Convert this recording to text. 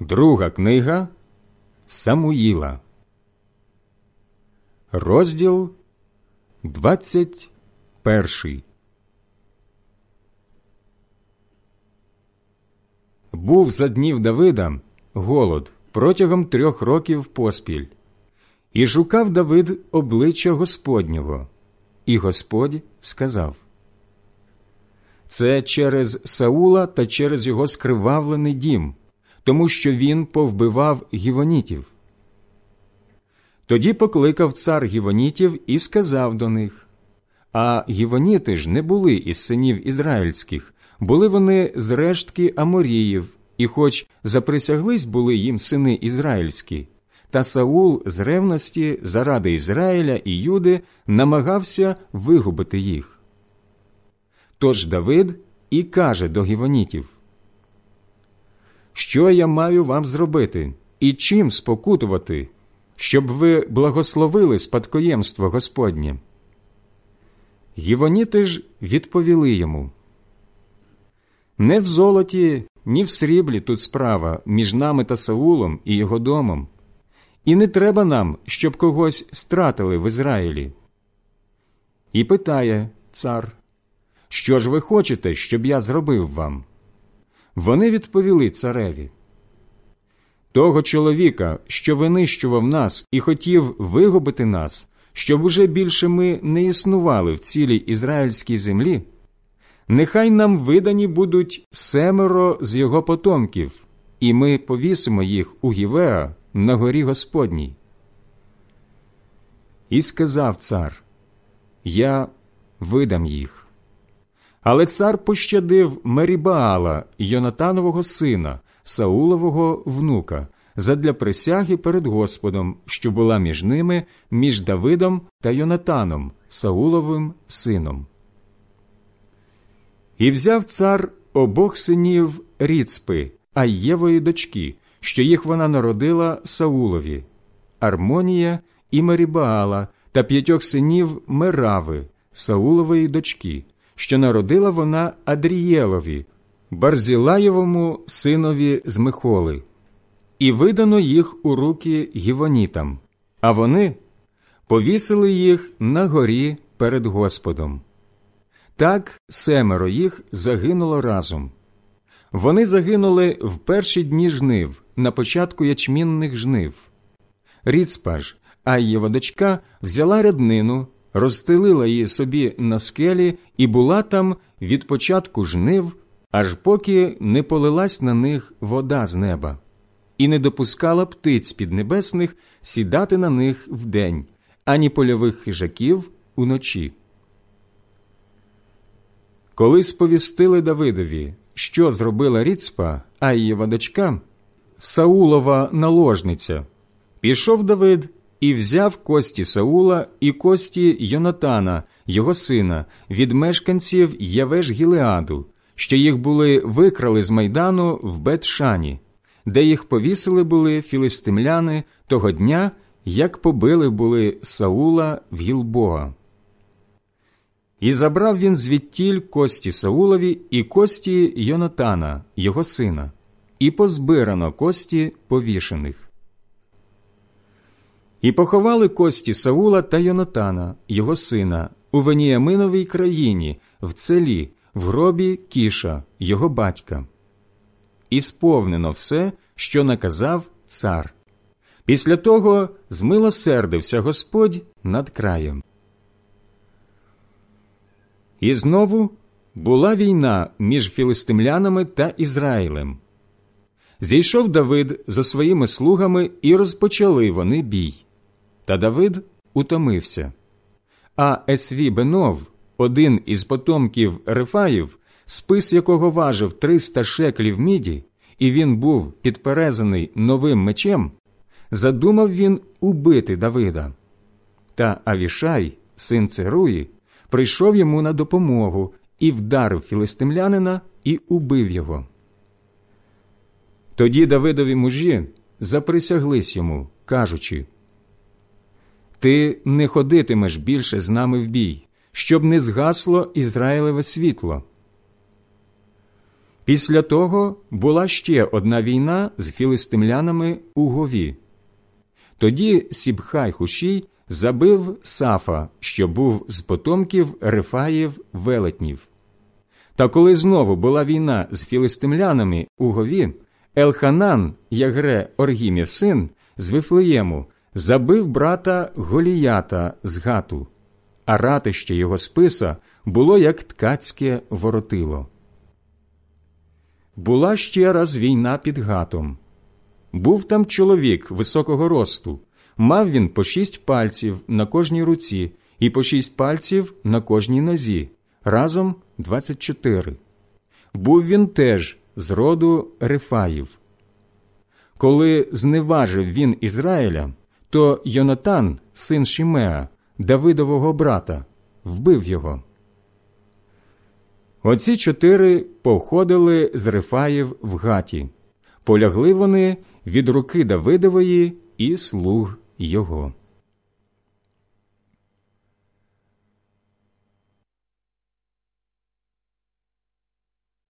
Друга книга Самуїла, розділ 21 Був за днів Давида голод протягом трьох років поспіль, і шукав Давид обличчя Господнього, і Господь сказав Це через Саула та через його скривавлений дім тому що він повбивав гівонітів. Тоді покликав цар гівонітів і сказав до них А гівоніти ж не були із синів ізраїльських, були вони з рештки Аморіїв, і, хоч заприсяглись були їм сини ізраїльські, та Саул з ревності заради Ізраїля і Юди намагався вигубити їх. Тож Давид і каже до гівонітів що я маю вам зробити і чим спокутувати, щоб ви благословили спадкоємство Господнє? Гівоніти ж відповіли йому Не в золоті, ні в сріблі тут справа між нами та Саулом і його домом, і не треба нам, щоб когось стратили в Ізраїлі. І питає цар, що ж ви хочете, щоб я зробив вам? Вони відповіли цареві того чоловіка, що винищував нас і хотів вигубити нас, щоб уже більше ми не існували в цілій ізраїльській землі, нехай нам видані будуть семеро з його потомків, і ми повісимо їх у Гівеа на горі Господній. І сказав цар Я видам їх. Але цар пощадив Мерібаала, Йонатанового сина, Саулового внука, задля присяги перед Господом, що була між ними, між Давидом та Йонатаном, Сауловим сином. І взяв цар обох синів Ріцпи, Аєвої дочки, що їх вона народила Саулові, Армонія і Мерібаала та п'ятьох синів Мерави, Саулової дочки що народила вона Адрієлові, Барзілаєвому синові з Михоли, і видано їх у руки гівонітам, а вони повісили їх на горі перед Господом. Так семеро їх загинуло разом. Вони загинули в перші дні жнив на початку ячмінних жнив. Ріцпаж, а його дочка взяла ряднину розстелила її собі на скелі і була там від початку жнив, аж поки не полилась на них вода з неба, і не допускала птиць піднебесних сідати на них вдень, ані польових хижаків уночі. Коли сповістили Давидові, що зробила Ріцпа, а її дочка, Саулова наложниця, пішов Давид і взяв кості Саула і кості Йонатана, його сина, від мешканців Явеш Гілеаду, що їх були викрали з майдану в Бетшані, де їх повісили були філистимляни того дня, як побили були Саула в Гілбоа. І забрав він звідтіль кості Саулові і кості Йонатана, його сина, і позбирано кості повішених. І поховали кості Саула та Йонатана, його сина, у Веніяминовій країні, в целі, в гробі Кіша, його батька. І сповнено все, що наказав цар. Після того змилосердився Господь над краєм. І знову була війна між філистимлянами та Ізраїлем. Зійшов Давид за своїми слугами, і розпочали вони бій. Та Давид утомився. А Есві Бенов, один із потомків Рефаїв, спис якого важив 300 шеклів міді, і він був підперезаний новим мечем, задумав він убити Давида. Та Авішай, син Церуї, прийшов йому на допомогу і вдарив філистимлянина і убив його. Тоді Давидові мужі заприсяглись йому, кажучи ти не ходитимеш більше з нами в бій, щоб не згасло Ізраїлеве світло. Після того була ще одна війна з філистимлянами у Гові. Тоді Сібхай Хушій забив Сафа, що був з потомків Рефаїв велетнів. Та коли знову була війна з філистимлянами у Гові, Елханан, Ягре Оргімів син, з Вифлеєму, забив брата Голіята з гату, а ратище його списа було як ткацьке воротило. Була ще раз війна під гатом. Був там чоловік високого росту, мав він по шість пальців на кожній руці і по шість пальців на кожній нозі, разом двадцять чотири. Був він теж з роду Рефаїв. Коли зневажив він Ізраїля, то Йонатан, син Шімеа, Давидового брата, вбив його. Оці чотири походили з Рифаїв в гаті. Полягли вони від руки Давидової і слуг його.